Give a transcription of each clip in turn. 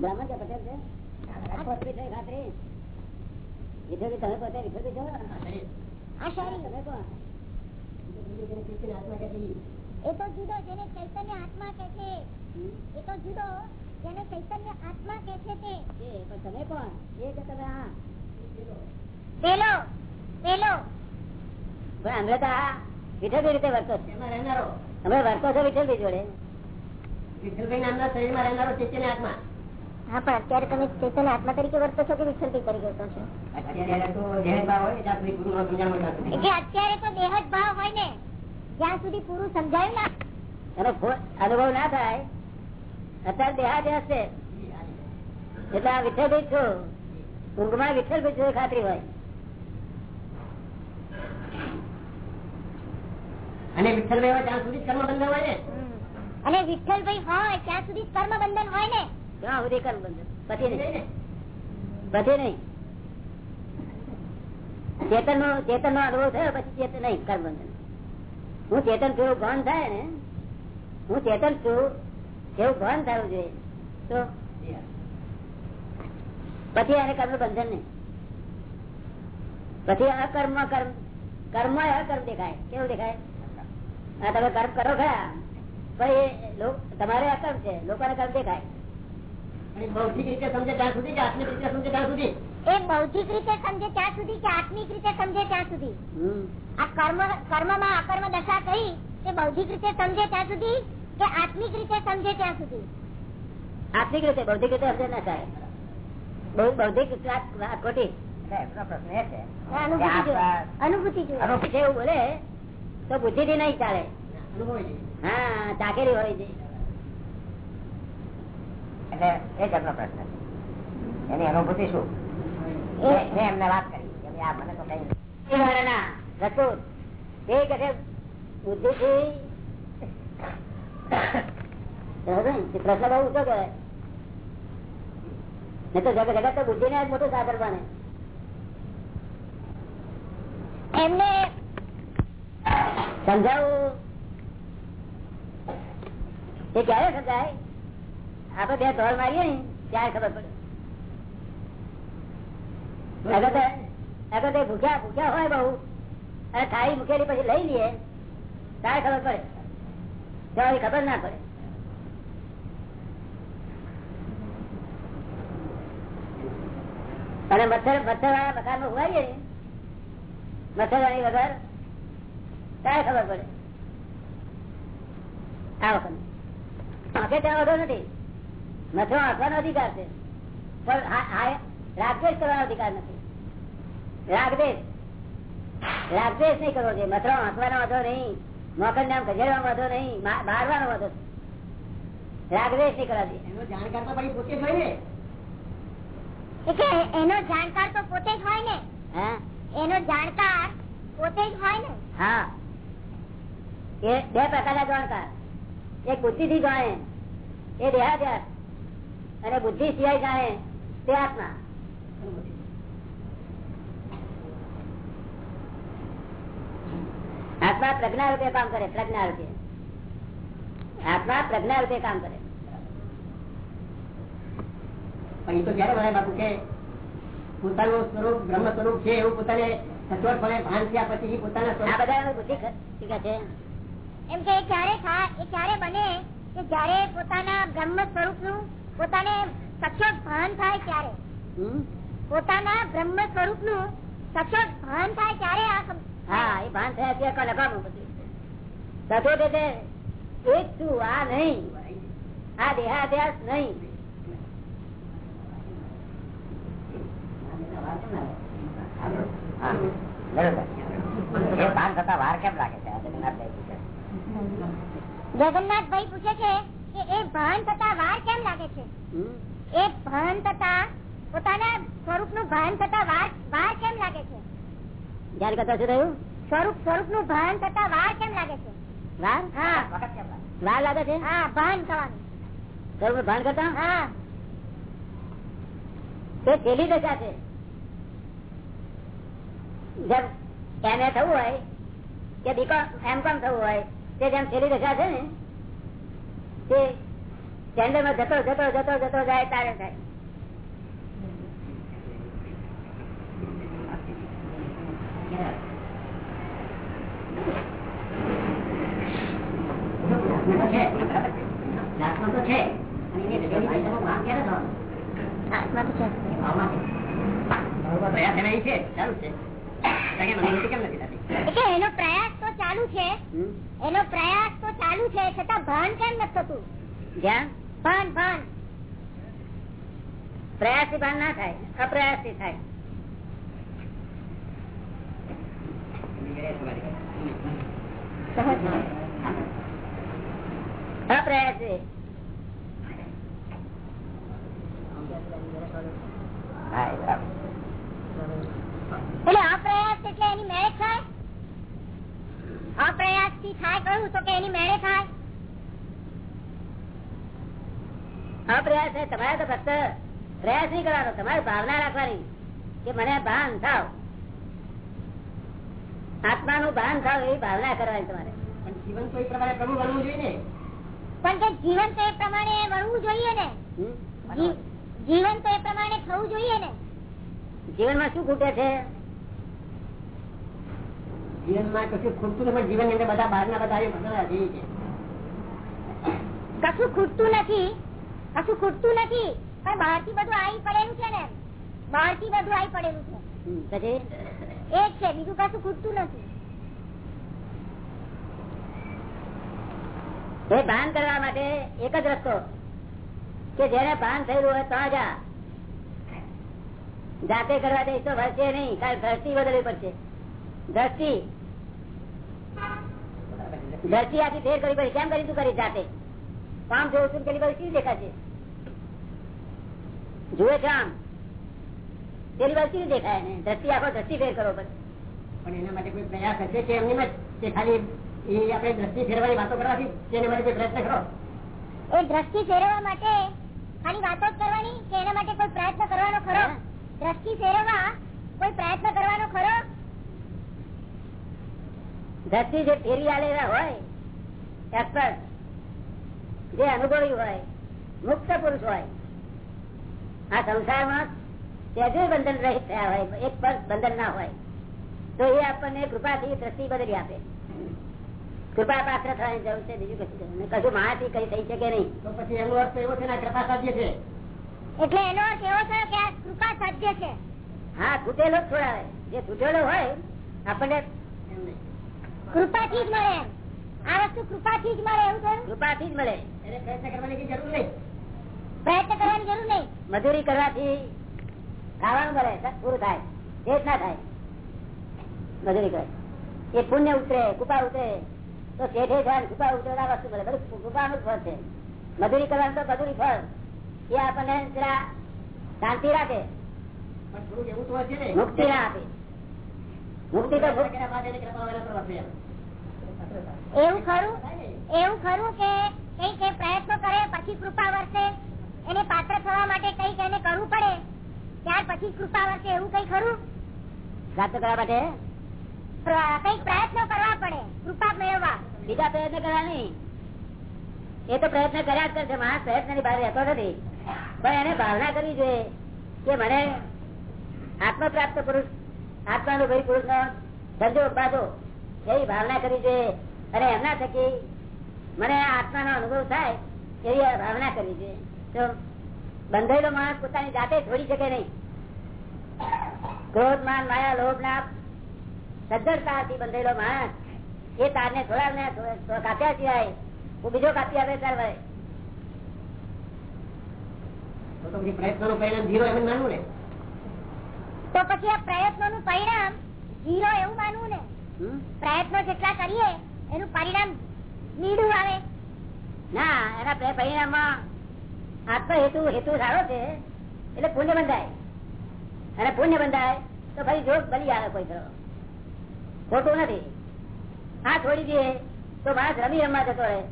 બ્રાહ્મણ કે પટેલ છે? ખાતરી? વિઠ્ઠલ તમે પોતે વિઠ્ઠલ છો? આ એ તો જુદો જેને ચૈતન્ય આત્મા કે છે. એ તો જુદો જેને ચૈતન્ય આત્મા કે છે તે. પણ તમે કોણ? એ કે તમે હા પેલો પેલો. પણ અમે તો આ વિઠ્ઠલ રીતે વર્તો છો? એમાં રહેનારો. અમે વર્તો છો વિઠ્ઠલભાઈ જોડે. વિઠ્ઠલભાઈ નામના શરીરમાં રહેનારો ચૈતન્ય આત્મા. હા પણ અત્યારે તમે ચૈતન્ય આત્મા તરીકે વર્તો છો કે વિઠ્ઠલભાઈ તરીકે વર્તો છો? અત્યારે તો દેહ ભાવ હોય ને જ્યાં સુધી પૂરું સમજાયું ના. એનો અનુભવ ના થાય અત્યારે દેહાદ્યાસ છે એટલે આ વિઠ્ઠલભાઈ છું. ઊંઘમાં વિઠ્ઠલભાઈ ખાતરી હોય. અને વિઠ્ઠલભાઈ હોય ત્યાં સુધી કર્મ બંધન હોય ને? અને વિઠ્ઠલભાઈ હોય ત્યાં સુધી કર્મ બંધન હોય ને? ત્યાં સુધી કર્મ બંધન પછી નહીં? પછી નહીં. ચેતન નો ચેતન નો અનુભવ થયો પછી ચેતન નહીં કર્મ બંધન હું ચેતન છું એવું ભાન થાય ને હું ચેતન છું એવું ભાન થવું જોઈએ. તો પછી એને કર્મ બંધન નહીં. પછી અકર્મ કર્મ કર્મ અકર્મ દેખાય. કેવું દેખાય? તમે કર્મ કરો ખરા. પણ તમારે અકર્મ છે. લોકોને કર્મ દેખાય. બૌદ્ધિક રીતે સમજે ત્યાં સુધી કે આત્મિક રીતે સમજે ત્યાં સુધી? એ બૌદ્ધિક રીતે સમજે ત્યાં સુધી કે આત્મિક રીતે સમજે ત્યાં સુધી? હમ. આ કર્મ કર્મમાં અકર્મ દશા કહી તે બૌદ્ધિક રીતે સમજે ત્યાં સુધી કે આત્મિક રીતે સમજે ત્યાં સુધી? આર્થિક રીતે બૌદ્ધિક રીતે સમજે ના થાય. બહુ બૌદ્ધિક વાત ખોટી. પ્રશ્ન એ છે અનુભૂતિ આ- અનુભૂતિ એવું બોલે. તો બુદ્ધિ થી નહીં ચાલે. હા ચાકેરી હોય છે. એટલે એ જ પ્રશ્ન. એની અનુભૂતિ શું? મેં એમને વાત કરી. કે આ મને તો કઈ એ વાળાના રસૂલ એ કહે બુદ્ધિ થી પ્રશ્ન બહુ ઊંચો કહેવાય. નહીં તો જગત જગત તો બુદ્ધિ ને મોટું સાધન બને. એમને સમજાવું? એ ક્યારે સમજાય? આપડે બે ધોર મારીએ ને, ત્યારે ખબર પડે. ભૂખ્યા ભૂખ્યા હોય બહુ. અને થાળી મૂકેલી પછી લઈ લઈએ ત્યારે ખબર પડે. ત્યારે ખબર ના પડે. અને મચ્છર મચ્છર વાળા મકાનમાં ઉગાડીએ ને મચ્છરદાની વગર ત્યારે ખબર પડે? આ વખત. આંખે ત્યાં વધુ નથી. મચ્છરો આંખવાનો અધિકાર છે. પણ હા- કરવાનો અધિકાર નથી. રાગદેશ રાગદેશ નહીં કરવો જોઈએ. મથરો આંખવાનો વાંધો નહીં. મોકલ નામ ખસેડવાનો વાંધો નહીં. મારવાનો વધો છે. નહીં કરવા જોઈએ. જાણકાર તો પોતે જ હોય ને. એનો જાણકાર તો પોતે જ હોય ને? હા. એનો જાણકાર પોતે જ હોય ને? હા. એ બે પ્રકારના જાણકાર. એક બુદ્ધિ થી જાણે એ દેહાધ્યાસ અને બુદ્ધિ સિવાય જાણે તે આત્મા. આત્મા પ્રજ્ઞા રૂપે કામ કરે પ્રજ્ઞા રૂપે આત્મા પ્રજ્ઞા રૂપે કામ કરે. પણ એ તો ક્યારે ભણાય બાપુ કે? પોતાનું સ્વરૂપ બ્રહ્મ સ્વરૂપ છે એવું પોતાને સચોટપણે ભાન થયા પછી પોતાના આ બધા બુદ્ધિ ખ- છે. એમ કે ક્યારે થાય એ ક્યારે બને? કે જયારે પોતાના બ્રહ્મ સ્વરૂપનું પોતાને સચોટ ભાન થાય ત્યારે. પોતાના બ્રહ્મ સ્વરૂપનું સચોટ ભાન થાય ત્યારે આ હા એ ભાન થયા ત્યાં કોણ બધું સચોટ એટલે એક છું આ નહીં. આ દેહાધ્યાસ નહીં. ભાન થતા વાર કેમ લાગે છે. જગન્નાથભાઈ પૂછે છે. પૂછે છે કે એ ભાન થતા વાર કેમ લાગે છે? એ ભાન થતા પોતાના સ્વરૂપનું ભાન થતા વાર વાર કેમ લાગે છે? ધ્યાન કરતા શું થયું? સ્વરૂપ સ્વરૂપનું ભાન થતા વાર કેમ લાગે છે? વાર? હા? વાર લાગે? છે? હા ભાન થવાનું. સ્વરૂપનું ભાન કરતા? હા. તે છેલ્લી દશા છે. જેમ એમ એ થવું હોય કે બીકોમ એમ કોમ થવું હોય તે જેમ છેલ્લી દશા છે ને તે સ્ટેન્ડરમાં જતો જતો જતો જતો જાય તારે થાય. પ્રયાસ એના છે. ચાલુ છે. કે કેમ નથી એટલે એનો પ્રયાસ તો ચાલુ છે. એનો પ્રયાસ તો ચાલુ છે છતાં ભાન કેમ નથી થતું? ધ્યાન ભાન ભાન. પ્રયાસ ભાન ના થાય અપ્રયાસ થાય. અપ્રયાસ એટલે અપ્રયાસ એટલે એની મેચ થાય? અપ્રયાસથી થાય કહ્યું તો કે એની મેળે થાય. અપ્રયાસ તમારે તો ફક્ત પ્રયાસ નહીં કરવાનો તમારે ભાવના રાખવાની કે મને ભાન થાવ. આત્માનું ભાન થાવ એવી ભાવના કરવાની તમારે. પણ જીવન તો એ પ્રમાણે જોઈએ ને. પણ કે જીવન તો એ પ્રમાણે વળવું જોઈએ ને. જીવન તો એ પ્રમાણે થવું જોઈએ ને. જીવનમાં શું ખૂટે છે? જીવનમાં કશું ખૂટતું નથી પણ અંદર બધા બહારના બધા એ બધા છે. કશું ખૂટતું નથી કશું ખૂટતું નથી પણ બહારથી બધું આવી પડેલું છે ને. બહારથી બધું આવી પડેલું છે. એ જ છે બીજું કશું ખૂટતું નથી. એ ભાન કરવા માટે એક જ રસ્તો કે જેને ભાન થયેલું હોય ત્યાં જા જાતે કરવા દઈશ તો ભરશે નહીં કારણ દ્રષ્ટિ બદલવી પડશે. દ્રષ્ટિ દ્રષ્ટિ આથી ફેર કરી પડે કેમ કરી તું કરી જાતે? કામ જોઉં છું પેલી બાજુ કેવી દેખાશે? જુએ છે આમ. પેલી બાજુ કેવી દેખાય ને ધરતી આખો ધરતી ફેર કરો પછી પણ એના માટે કોઈ પ્રયાસ હશે કે એમની કે ખાલી એ આપણે દ્રષ્ટિ ફેરવાની વાતો કરવાથી તેના માટે કોઈ પ્રયત્ન કરો? એ દ્રષ્ટિ ફેરવવા માટે ખાલી વાતો જ કરવાની કે એના માટે કોઈ પ્રયત્ન કરવાનો ખરો? દ્રષ્ટિ ફેરવવા કોઈ પ્રયત્ન કરવાનો ખરો? દ્રષ્ટિ જે ફેરી આલેલા હોય એક્સપર્ટ જે અનુભવી હોય મુક્ત પુરુષ હોય આ સંસારમાં સહેજે બંધન રહિત થયા હોય એક પર બંધન ના હોય તો એ આપણને કૃપાથી દ્રષ્ટિ બદલી આપે. કૃપા પાત્ર થવાની જરૂર છે બીજું કશું જરૂર કશું મારાથી કઈ થઈ શકે નહીં. તો પછી એનો અર્થ એવો છે ને કૃપા સાધ્ય છે? એટલે એનો અર્થ એવો થયો કે કૃપા સાધ્ય છે. હા તૂટેલો જ છોડાવે. જે તૂટેલો હોય આપણને એમ નહીં. કૃપાથી જ મળે આ વસ્તુ કૃપાથી જ મળે એવું થયું કૃપાથી જ મળે. પ્રયત્ન કરવાની જરૂર નહીં. પ્રયત્ન કરવાની જરૂર નહીં. મજૂરી કરવાથી ખાવાનું મળે પૂરું થાય પેટ ના થાય. મજૂરી કરે. એ પુણ્ય ઉતરે કૃપા ઉતરે તો શેઠે જાય કૃપા ઉતરે આ વસ્તુ મળે. બધું કૃપાનું ફળ છે. મજૂરી કરવાનું તો મજૂરી ફળ. એ આપણને જરા શાંતિ રાખે. પણ થોડુંક એવું તો મુક્તિ ના આપે. મુક્તિ. એવું ખરું? એવું ખરું કે કંઈક એ પ્રયત્નો કરે પછી કૃપા વરસે એને પાત્ર થવા માટે કંઈક એને કરવું પડે ત્યાર પછી કૃપા વરસે એવું કઈ ખરું? પ્રાપ્ત કરવા માટે? કંઈક પ્રયત્નો કરવા પડે કૃપા મેળવવા. બીજા પ્રયત્ન કરવા નહીં એ તો પ્રયત્ન કર્યા જ કરશે માણસ પ્રયત્નની બહાર રહેતો નથી. પણ એને ભાવના કરવી જોઈએ કે મને આત્મ પ્રાપ્ત પુરુષ આત્માનુભવી પુરુષ નો દરજ્જો બાંધો એવી ભાવના કરી છે. અને એમના થકી મને આત્માનો અનુભવ થાય એવી ભાવના કરી છે. તો બંધાયેલો માણસ પોતાની જાતે છોડી શકે નહીં. ક્રોધ, માન, માયા, લોભ ના સજ્જડતાથી બંધાયેલો માણસ એ તારને થોડા ને કાપ્યા સિવાય હું બીજો કાપી આપે તાર વડે. પ્રયત્નો પછી પરિણામ zero એમ નાનું ને? તો પછી આ પ્રયત્નો નું પરિણામ ઝીરો એવું માનવું ને? પ્રયત્નો જેટલા કરીએ એનું પરિણામ નીડું આવે. ના એના પરી- પરિણામમાં આત્મ હેતુ હેતુ સારો છે એટલે પુણ્ય બંધાય. અને પુણ્ય બંધાય તો ભાઈ જોગ બલી આવે કોઈ કરો ખોટું નથી. આ છોડી દે તો માણસ રમી રમવા જતો રહે.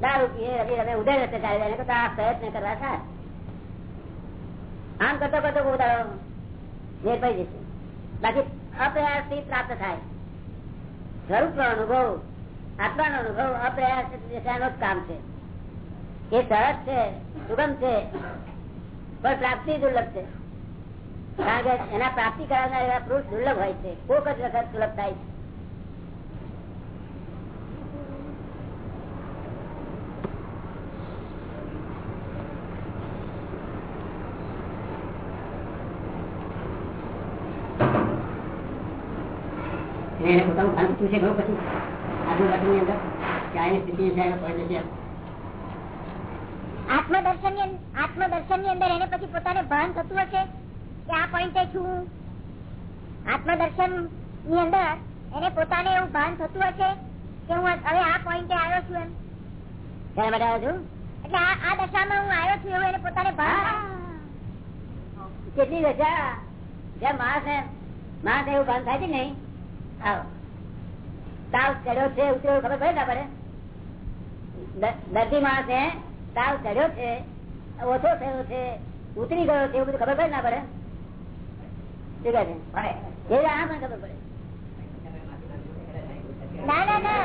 દારૂ પીએ રમી રમે ઉદય રસ્તે ચાલી જાય તો આ પ્રયત્ન કરવા થાય આમ કરતો કરતો દાડો જશે. બાકી અપ્રયાસથી પ્રાપ્ત થાય. સ્વરૂપ નો અનુભવ, આત્માનો અનુભવ અપ્રયાસ કામ છે. એ સરસ છે, સુગમ છે, પણ પ્રાપ્તિ દુર્લભ છે. કારણ કે એના પ્રાપ્તિ કરાવનાર એવા પુરુષ દુર્લભ હોય છે. કોક જ વખત સુલભ થાય છે એને પોતાનું ભાન પૂછે ઘણું પછી આજનું અંદર સ્થિતિ પડી આત્મદર્શનની આત્મદર્શનની અંદર એને પછી પોતાને ભાન થતું હશે કે આ પોઈન્ટે છું આત્મદર્શનની અંદર એને પોતાને એવું ભાન થતું હશે કે હું હવે આ પોઈન્ટે આવ્યો છું એમ. શેના માટે આવ્યો છું? એટલે આ દશામાં હું આવ્યો છું એવું એને પોતાને ભાન કેટલી દશા? જેમ માણસ માણસ એવું ભાન થાય છે નહીં? આવો. તાવ ચડ્યો છે ઉતર્યો ખબર પડે ના પડે દર્દી માણસ ને તાવ ચડ્યો છે ઓછો થયો છે ઉતરી ગયો છે એવું બધું ખબર પડે ના પડે શું છે? એ આ પણ ખબર પડે. ના ના ના.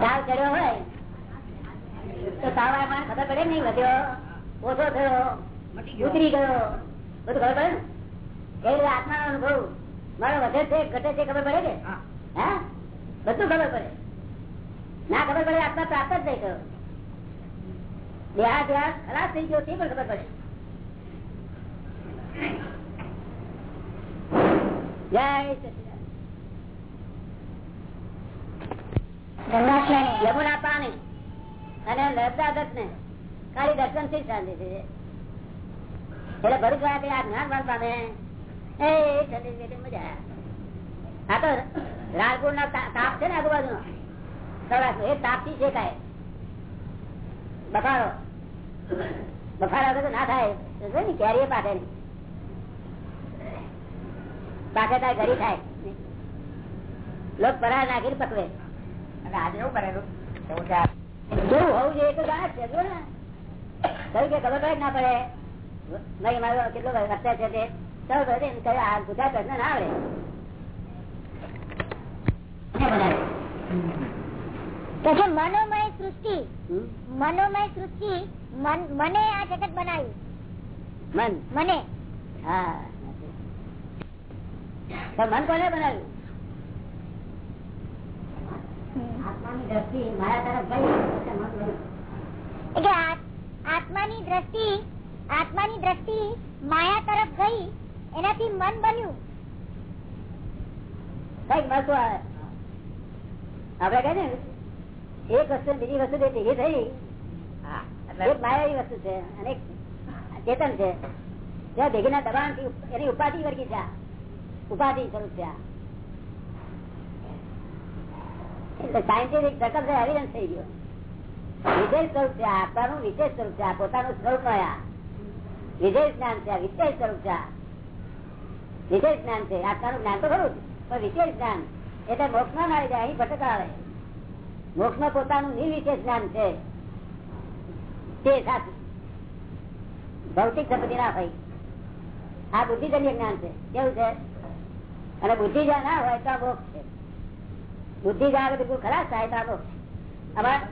તાવ ચડ્યો હોય તો તાવ ખબર પડે નહીં વધ્યો? ઓછો થયો ઉતરી ગયો. બધું ખબર પડે ને એ રીતે અનુભવ. મારો વધે છે ઘટે છે ખબર પડે કે? હા. બધું ખબર પડે. ના ખબર પડે આત્મા પ્રાપ્ત જ નહીં ગયો દેહા દેહા ખરાબ થઈ ગયો તે પણ ખબર પડે. જય યમુના પાણી અને નર્મદા દત્ત ને ખાલી દર્શનથી શાંતિ થઈ જાય એટલે ભરૂચ વાળા આ જ્ઞાન વાળ પામે. મજા આ તો રાણપુર ના તાપ છે ને આજુબાજુ સૌરાષ્ટ્ર એ તાપથી શેકાય. બફારો. બફારા વગર ના થાય. ને? કેરીએ પાકે નહીં. પાકે થાય ઘડી થાય. લોક પરા નાખી પકવે. આજે એવું કરેલું કેવું હોવું જોઈએ તો છે જો ને. કઈ કે ખબર પડે ના પડે? ભાઈ મારો કેટલો અત્યાર છે તે? ના આવડે. કે મનોમય સૃષ્ટિ મનોમય સૃષ્ટિ મને આ જગત બનાવ્યું. મન? મને. હા મન કોને બનાવ્યું? આત્માની દ્રષ્ટિ મારા તરફ ગઈ આત્માની દ્રષ્ટિ આત્માની દ્રષ્ટિ માયા તરફ ગઈ એનાથી મન બન્યું. કંઈક વસ્તુ આપડે કઈ ને એક વસ્તુ બીજી વસ્તુ ભેગી થઈ. એક માયાવી વસ્તુ છે અને ચેતન છે. જ્યાં ભેગીના દબાણથી એની ઉપાધિ વર્ગી છે ઉપાધિ સ્વરૂપ છે આ. એટલે સાયન્ટિફિક એવિડન્સ થઈ ગયો. વિશેષ સ્વરૂપ છે આ આત્માનું સ્વરૂપ છે પોતાનું સ્વરૂપ આ. વિશેષ જ્ઞાન છે વિશેષ સ્વરૂપ છે વિશેષ જ્ઞાન છે. આત્માનું જ્ઞાન તો ખરું પણ વિશેષ જ્ઞાન, એટલે મોક્ષમાં આવી જાય, અહીં ભટક આવે મોક્ષમાં પોતાનું નિર્વિશેષ જ્ઞાન છે. તે સાચું. ભૌતિક સંપત્તિ ના હોય. આ બુદ્ધિજન્ય જ્ઞાન છે. કેવું છે? અને બુદ્ધિ જ્યાં ના હોય તો મોક્ષ છે. બુદ્ધિ જ્યાં બિલકુલ ખરાબ થાય તો આ મોક્ષ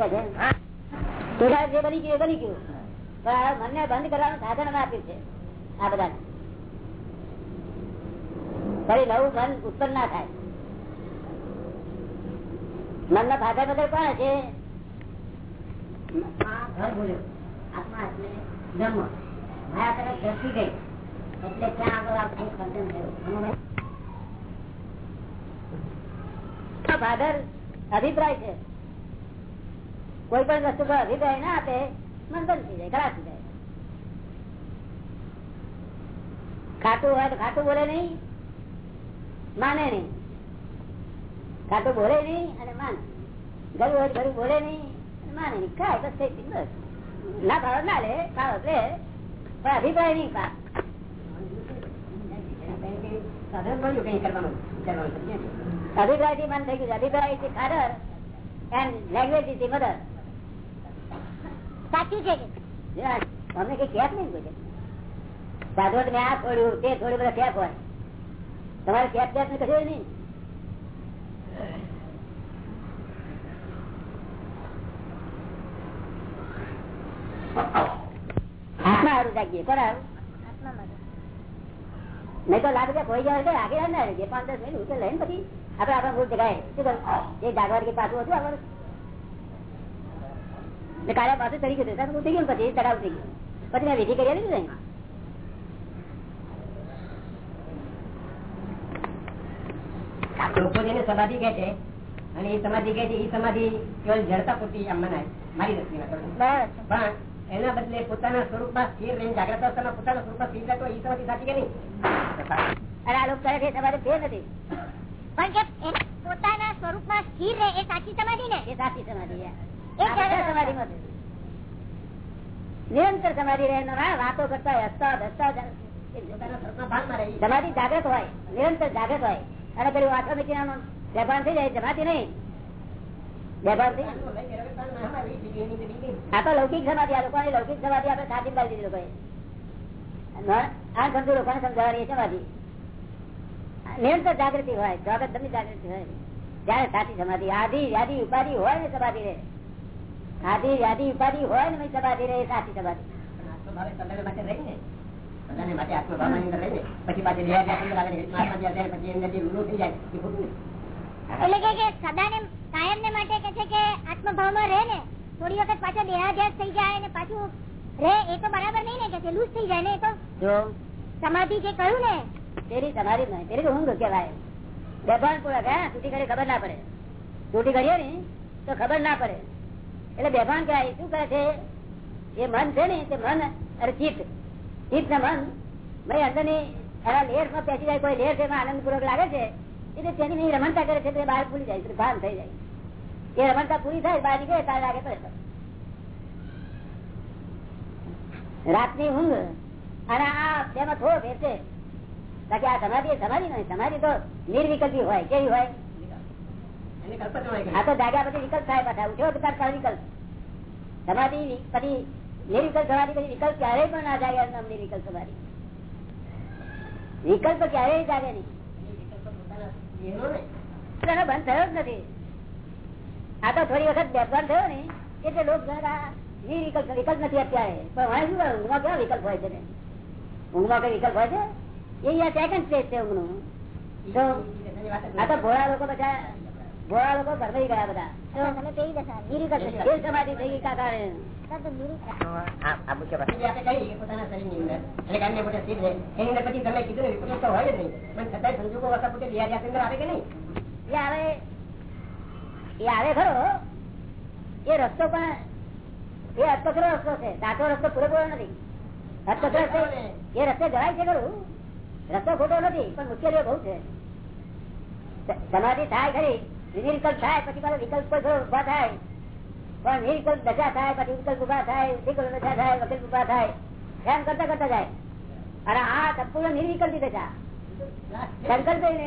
છે. જે બની ગયું એ બની ગયું. પણ મનને બંધ કરવાનું સાધન અમે આપ્યું છે. આ બધા ફરી નવું મન ઉત્પન્ન ના થાય. મન ના ફાધર બદલ કોણ ફાધર અભિપ્રાય છે. કોઈ પણ વસ્તુ પર અભિપ્રાય ના આપે મન બંધ થઈ જાય ખરાબ થઈ જાય. ખાટું હોય તો ખાટું બોલે નહીં. માને નહીં. ખાટું બોલે નહીં અને માને. ગરું હોય ઘરું ગરું બોલે નહીં માને નહીં. ખાય બસ થઈ ગયું, બસ. ના ભાવ ના લે ભાવ લે. પણ અભિપ્રાય નહીં પા. અભિપ્રાયથી મન થઈ ગયું અભિપ્રાયથી ફાધર એન્ડ લેંગ્વેજથી મધર સાચું છે કે? અમને કઈ ક્યાંક નહીં કોઈ. સાધુ તમે આ છોડ્યું તે છોડ્યું બધા કેપ હોય. તમારે કેપ કેપ ને કશું નહીં? આત્મા હારું જાગીએ કોણ હારું? આત્મા માટે નહીં તો લાખ રૂપિયા ખોઈ જાય તો આગળ ના રહે પાંચ દસ મિનિટ ઉકેલ લઈને પછી આપડે આપણા મૂળ જગાય શું કરું એ જાગવાર કે પાછું હતું આપણે ને કાલે પાછું ચડી ગયું હતું ઉઠી ગયું પછી તળાવ થઈ ગયું. પછી મેં વિધિ કરી લીધું ને લોકો જેને સમાધિ કે છે અને એ સમાધિ કે છે એ સમાધિ કેવલ જડતા પૂરતી આમ મનાય. મારી દ્રષ્ટિમાં પણ એના બદલે પોતાના સ્વરૂપમાં સ્થિર રહીને જાગ્રત અવસ્થામાં પોતાના સ્વરૂપમાં સ્થિર રહેતો એ સમાધિ સાચી કે નહીં? અને આ લોકો કહે છે તમારે ફેર નથી. પણ કે પોતાના સ્વરૂપમાં સ્થિર રહે એ સાચી સમાધિ ને? એ સાચી સમાધિ એ જાગ્રત સમાધિ માં? નિરંતર સમાધિ રહે ના વાતો કરતા હોય હસતા હસતા સમાધિ જાગૃત હોય નિરંતર જાગૃત હોય. અને પેલું વાંચો મૂકીને બેભાન થઈ જાય, જમાતી નહીં. તો જાગૃતિ હોય જગત જાગૃતિ હોય. જયારે સાચી સમાધિ આધી વ્યાધી ઉપાધિ હોય ને સમાધિ રહે આધી વ્યાધી ઉપાધિ હોય ને સમાધિ રહે સાચી સમાધિ આત્મભાવે માટે રહીને સદાને માટે આત્મભાવની અંદર રહીને પછી પાછી દેહાધ્યાસ અંદર આવે ને મહાત્મા પછી એમને જે રૂલો થઈ જાય એ ખોટું એટલે કે કે સદાને કાયમ ને માટે કે છે કે આત્મભાવમાં રહે ને થોડી વખત પાછો દેહાધ્યાસ થઈ જાય ને પાછું રહે એ તો બરાબર નહીં ને કે લૂઝ થઈ જાય ને એ તો સમાધિ જે કહ્યું ને. તેરી તમારી નહીં તેરી તો ઊંઘ કહેવાય. બેભાન પૂરક હે તૂટી ઘડી ખબર ના પડે. તૂટી ઘડીએ ને તો ખબર ના પડે. એટલે બેભાન કહેવાય શું કહે છે? એ મન છે ને તે મન અરે ચિત્ત ચિત્ત મન. ભાઈ અંદરની લેરમાં પેસી જાય કોઈ લેર છે આનંદ પૂર્વક લાગે છે એટલે તેની નહીં રમણતા કરે છે તે બહાર ભૂલી જાય ભાન થઈ જાય. એ રમણતા પૂરી થાય બહાર નીકળે તારે લાગે પડે રાતની ઊંઘ અને આ તેમાં થોડો ભેર છે. બાકી આ સમાધિ સમાધિ નહીં સમાધિ તો નિર્વિકલ્પી હોય કેવી હોય? આ તો જાગ્યા પછી વિકલ્પ થાય પાછા ઉઠ્યો વિકલ્પ. સમાધિ વિ- નિર્વિકલ્પ સમાધિ પછી વિકલ્પ ક્યારેય પણ ના જાગે એનું નામ નિર્વિકલ્પ સમાધિ વિકલ્પ ક્યારેય જાગે નહીં. બંધ થયો જ નથી. આ તો થોડી વખત બેભાન થયો ને, એટલે લોક વિકલ્પ નથી અત્યારે. પણ હોય શું ઊંઘમાં કેવા વિકલ્પ હોય છે? ઊંઘમાં કઈ વિકલ્પ હોય છે? એ સેકન્ડ સ્ટેજ છે ઊંઘનું. આ તો ભોળા લોકો બધા ભોળા લોકો ઘરમાં ગયા બધા. સમાધિ થઈ ગઈ કાકા આવે એ આવે. એ ખરો. એ રસ્તો પણ એ અટકરો રસ્તો છે. સાચો રસ્તો પૂરેપૂરો નથી. અટકરો રસ્તો એ રસ્તે જવાય છે ખરું. રસ્તો ખોટો નથી પણ મુશ્કેલીઓ બહુ છે. સમાધિ થાય ખરી. નિર્વિકલ્પ થાય, પછી પાછો વિકલ્પ ઊભા થાય. પણ નિર્વિકલ્પ દશા થાય, પછી વિકલ્પ ઊભા થાય, વિકલ્પ દશા થાય, વકલ્પ ઊભા થાય. એમ કરતા કરતા જાય. અને આ સંપૂર્ણ નિર્વિકલ્પી દશા સંકલ્પ વાત.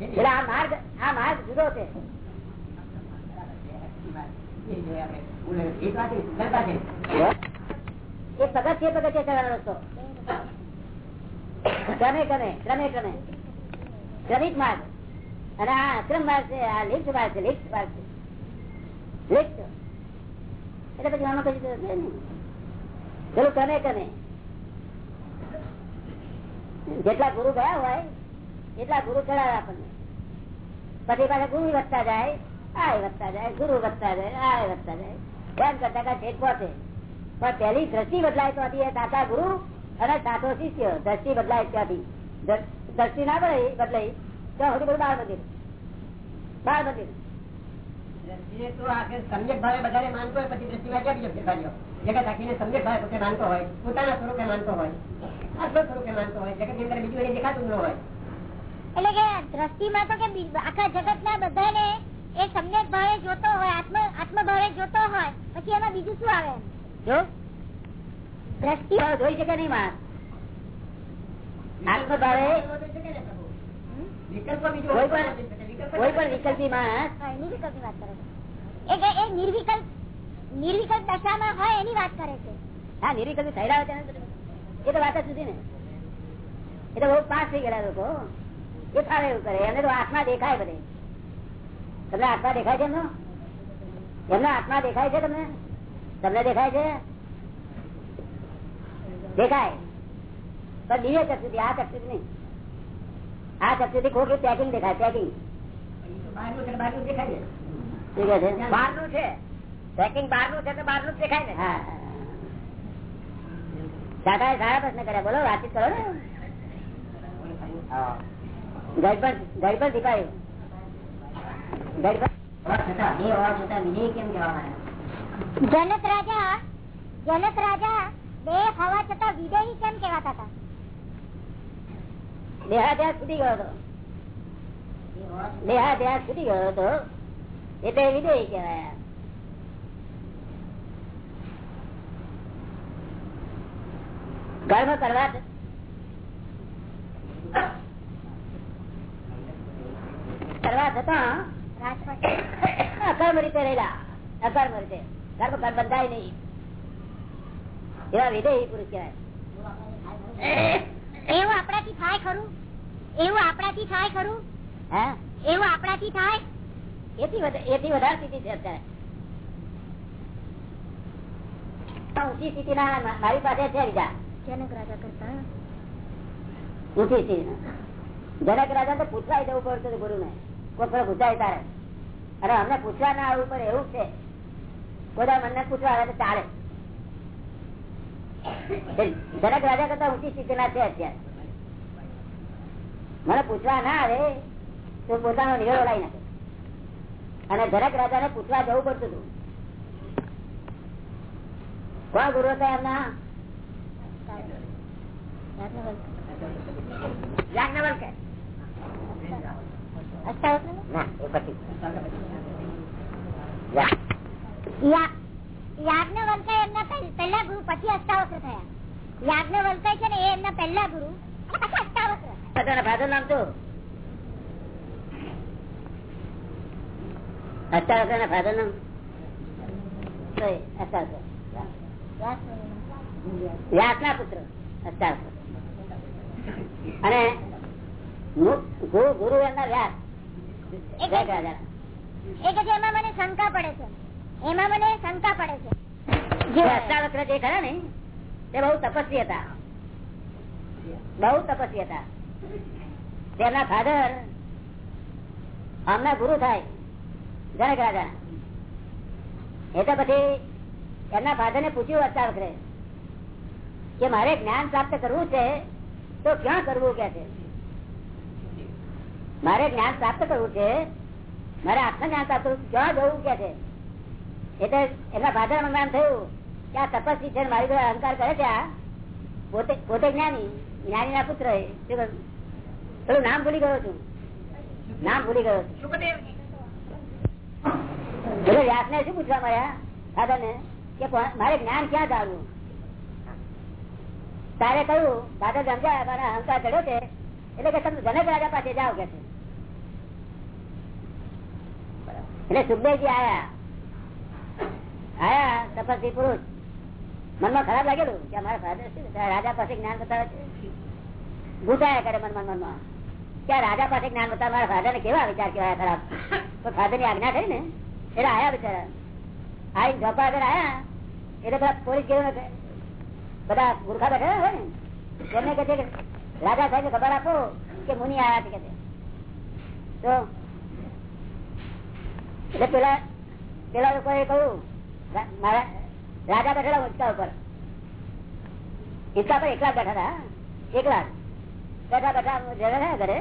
એટલે આ માર્ગ આ માર્ગ જુદો છે. એ પગથિયે પગથિયે ચડવાનો રસ્તો ક્રમે ક્રમે ક્રમે ક્રમે ક્રમિક માર્ગ. અને આ અક્રમ માર્ગ છે, આ લિફ્ટ માર્ગ છે લિફ્ટ માર્ગ છે. લિફ્ટ એટલે પછી આમાં પછી તો છે ને. પેલું ક્રમે ક્રમે જેટલા ગુરુ ગયા હોય, એટલા ગુરુ ચડાવે આપણને. પછી પાછા ગુરુ વધતા જાય, આ વધતા જાય, ગુરુ વધતા જાય, આ વધતા જાય. એમ કરતા કા છેક પહોંચે. પણ પહેલી દ્રષ્ટિ બદલાય તો હતી એ સાચા ગુરુ અને સાચો શિષ્ય. દ્રષ્ટિ બદલાય ત્યાંથી. દ્રષ્ટિ ના બદલાઈ બદલાઈ તો સુધી બધું બાર મંદિર. બાર સમ્યક ભાવે બધાને માનતો હોય પછી દ્રષ્ટિમાં ક્યાં બીજો ફેરફાર જગત આખીને સમ્યક ભાવે પોતે માનતો હોય પોતાના સ્વરૂપે માનતો હોય આત્મ સ્વરૂપે માનતો હોય જગતની અંદર બીજું એને દેખાતું ન હોય. એટલે કે દ્રષ્ટિમાં તો કે આખા જગત ના બધાને એ સમ્યક ભાવે જોતો હોય આત્મ આત્મ ભાવે જોતો હોય પછી એમાં બીજું શું આવે? જો? દ્રષ્ટિ જોઈ શકે નહીં માણસ આત્મ ભાવે વિકલ્પ બીજો કોઈ પણ વિકલ્પી માણસ હા, નિર્વિકલ્પની વાત કરે છે. એ કે એ નિર્વિકલ્પ નિર્વિકલ્પ દશામાં હોય એની વાત કરે છે. હા નિરીક્ષણ થયેલા છે એ તો વાત જ સુધી ને. એ તો બહુ પાસ થઈ ગયેલા લોકો. એ ફાવે એવું કરે. એમને તો આત્મા દેખાય બધે. તમને આત્મા દેખાય છે એમનો? એમનો આત્મા દેખાય છે તમને? તમને દેખાય છે? દેખાય. પણ દિવ્ય ચક્ષુથી આ ચક્ષુથી નહીં. આ ચક્ષુથી ખોટું પેકિંગ દેખાય પેકિંગ બહારનું છે પેકિંગ બહારનું છે. તો બહારનું જ દેખાય ને. હા. દાદાએ સારા પ્રશ્ન કર્યા. બોલો વાતચીત કરો ને. દીપાયું. જનક રાજા જનક રાજા બે હોવા છતાં વિદેહી કેમ કેવાતા હતા? દેહાધ્યાસ છૂટી ગયો હતો. દેહાધ્યાસ છૂટી ગયો હતો. એટલે વિદેહી કહેવાય કર્મ કરવા કરવા છતાં અકર્મ રીતે રહેલા. અકર્મ રીતે. કર્મ કર્મ બંધાય નહીં. એવા વિદેહી પુરુષ કહેવાય. એવું આપણાથી થાય ખરું? એવું આપણાથી થાય ખરું? હે? એવું આપણાથી થાય? એથી એથી વધારે સ્થિતિ છે અત્યારે. ઊંચી સ્થિતિ ના મારી પાસે છે બીજા જનક રાજા કરતા? ઊંચી સ્થિતિના જનક રાજા તો પૂછવાય જવું પડતું હતું ગુરુને. કોઈ પૂછાય તારે. અને અમને પૂછવા ના આવવું પડે એવું છે. બધા મને પૂછવા આવે તો ચાલે. જનક રાજા કરતા ઊંચી સ્થિતિના છે અત્યારે. મને પૂછવા ના આવે તો પોતાનો નિવેડો લાવી નાખે. અને જનક રાજા પૂછવા જવું પડતું હતું. કોણ ગુરુ હતા એમના? પહેલા ગુરુ, પછી અષ્ટાવક્ર થયા. યાજ્ઞવલ્કા છે ને એ એમના પહેલા ગુરુ પછી પોતાના ફાધર નામ શું અષ્ટાવક્ર ના ફાધર નામ વ્યાસ ના પુત્ર. અષ્ટાવક્ર. અને ગુરુ એમના વ્યાસ. એક જ એમાં મને શંકા પડે છે. એમાં મને શંકા પડે છે. જે અષ્ટાવક્ર જે ખરા ને તે બહુ તપસ્વી હતા. બહુ તપસ્વી હતા. તેમના ફાધર આમના ગુરુ થાય જનક રાજા એટલે પછી એમના ફાધર ને પૂછ્યું અષ્ટાવક્રે કે મારે જ્ઞાન પ્રાપ્ત કરવું છે, તો ક્યાં કરવું કે છે મારે જ્ઞાન પ્રાપ્ત કરવું છે, મારે આત્મજ્ઞાન પ્રાપ્ત કરવું ક્યાં જવું કે છે એટલે એમના ફાધર નામ થયું કે આ તપસ્વી છે મારી જોડે અહંકાર કરે છે પોતે પોતે જ્ઞાની જ્ઞાની ના પુત્ર. શું? થોડું નામ ભૂલી ગયો છું? નામ ભૂલી ગયો છું? વ્યાસ ને શું પૂછવા મળ્યા? દાદા ને કે મારે જ્ઞાન ક્યાં જાણવું? તારે કહ્યું, દાદા સમજાય, મારા અહંકાર ચડ્યો છે. એટલે કે, તમે જનક રાજા પાસે જાઓ, કે એટલે સુખદેવજી આયા. આયા, તપસ્વી પુરુષ. મનમાં ખરાબ લાગેલું કે, અમારા ફાધર રાજા પાસે જ્ઞાન બતાવે છે ગુસાયા કરે મનમાં મનમાં. કે રાજા પાસે જ્ઞાન બતાવે મારા રાજા ને કેવા વિચાર કેવાય ખરાબ? તો ફાધરની આજ્ઞા થઈ ને? એટલે આયા બિચારા. આઈ ઝપા આગળ આયા, એટલે બધા પોલીસ કેવું બધા ગુરખા બેઠા હોય ને, એમને કે, રાજા સાહેબ ખબર આપો કે મુનિ આયા છે, કે. તો એટલે પેલા પેલા લોકોએ કહ્યું મારા, રાજા બેઠેલા હિંચકા ઉપર. હિંચકા પર એકલા બેઠા હતા. એકલા બેઠા બેઠા જરા કરે ઘરે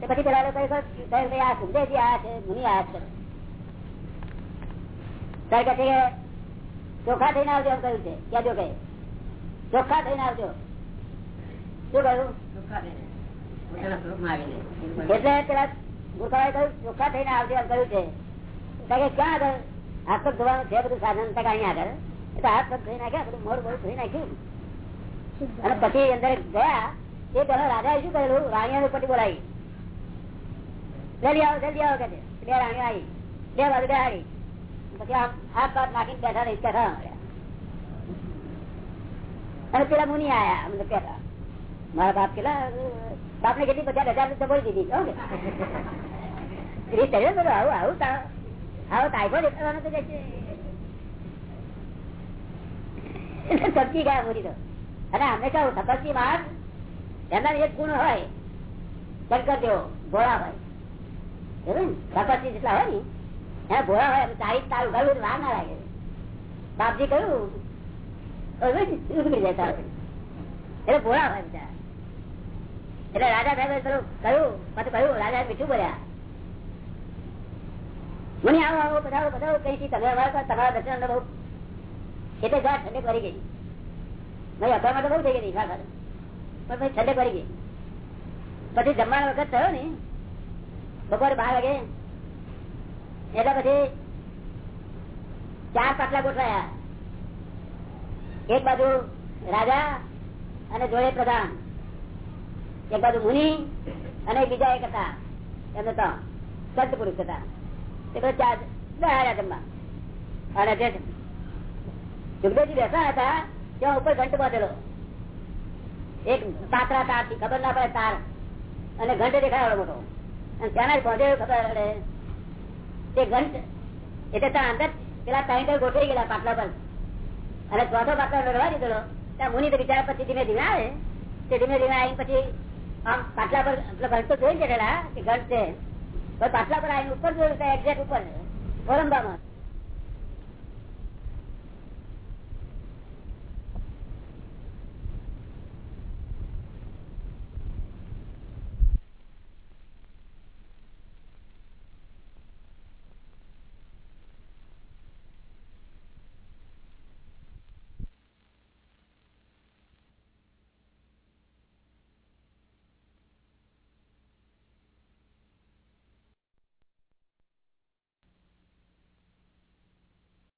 તો પછી પેલા લોકોએ કહ્યું કે ભાઈ આ સુખદેવજી આયા છે મુનિ આયા છે. ત્યારે કહે છે ચોખ્ખા થઈને આવજો એમ કહ્યું છે. ક્યાં જો કહે ચોખ્ખા થઈને આવજો. શું કહ્યું. એટલે પેલા ગુરખાએ કહ્યું ચોખ્ખા થઈને આવજો એમ કહ્યું છે. કે ક્યાં આગળ? હાથ પગ ધોવાનું છે બધું સાધન તક અહીંયા આગળ? એટલે હાથ પગ ધોઈ નાખ્યા બધું મોડ મોડ ધોઈ નાખ્યું. અને પછી અંદર ગયા એ પેલા રાજાએ શું કરેલું? રાણીઓ પટી બોલાવી. જલ્દી આવો જલ્દી આવો કે બે રાણીઓ આવી. બે બાજુ બેહાડી. પછી આમ હાથ પાથ નાખીને બેઠા રહી, બેઠા અને પેલા મુનિ આયા અમને પેલા મારા બાપ પેલા બાપ કેટલી પચાસ હજાર રૂપિયા બોલી દીધી. રીત થયો બધું? આવું આવું આવો ટાઈફોઈડ દેખાડવાનો તો છે. ચમકી ગયા મુનિ તો. અને હંમેશા તપસ્વી માણસ એના એક ગુણ હોય શંકર જેવો ભોળા હોય. તપસ્વી જેટલા હોય ને, એના ભોળા હોય ચાલીસ તાર ઉગાડવું વાર ના લાગે. બાપજી કહ્યું ઉગડી જાય તાર એટલે ભોળા હોય બધા એટલે રાજા સાહેબે થોડું કહ્યું, પછી કહ્યું, રાજા મીઠું બોલ્યા. મને આવો આવો બધા બધા કઈ થી તમે તમારા દર્શન બહુ એટલે જા ઠંડક વળી ગઈ. ભાઈ અભા માટે બહુ થઈ ગઈ પણ પછી ઠંડક પડી ગઈ. પછી જમવાનો વખત થયો ને, બપોરે બાર વાગે, એટલે પછી ચાર પાટલા ગોઠવાયા. એક બાજુ રાજા અને જોડે પ્રધાન. એક બાજુ મુનિ અને બીજા એક હતા. એમને તો સંત પુરુષ હતા. તે બધા ચાર દહાડ્યા જમવા. અને જે સુખદેવજી બેસા હતા, ત્યાં ઉપર ઘંટ બાંધેલો. એક પાત્રા તારથી ખબર ના પડે તાર. અને ઘંટ દેખાયો મોટો. અને ત્યાંના પહોંચે ખબર પડે. તે ઘંટ, એટલે ત્યાં અંદર પેલા ત્રણ ગોઠવી ગયેલા પાટલા પર. અને ચોથો પાટલો લડવા દીધો ત્યાં મુનિ તો બિચારા પછી ધીમે ધીમે આવે. તે ધીમે ધીમે આવીને પછી આમ પાટલા પર પેલો ઘંટ તો જોઈ પેલા કે ઘંટ છે. પાટલા પર આવીને ઉપર જોયું એક્ઝેક્ટ ઉપર ઓરંગામાં.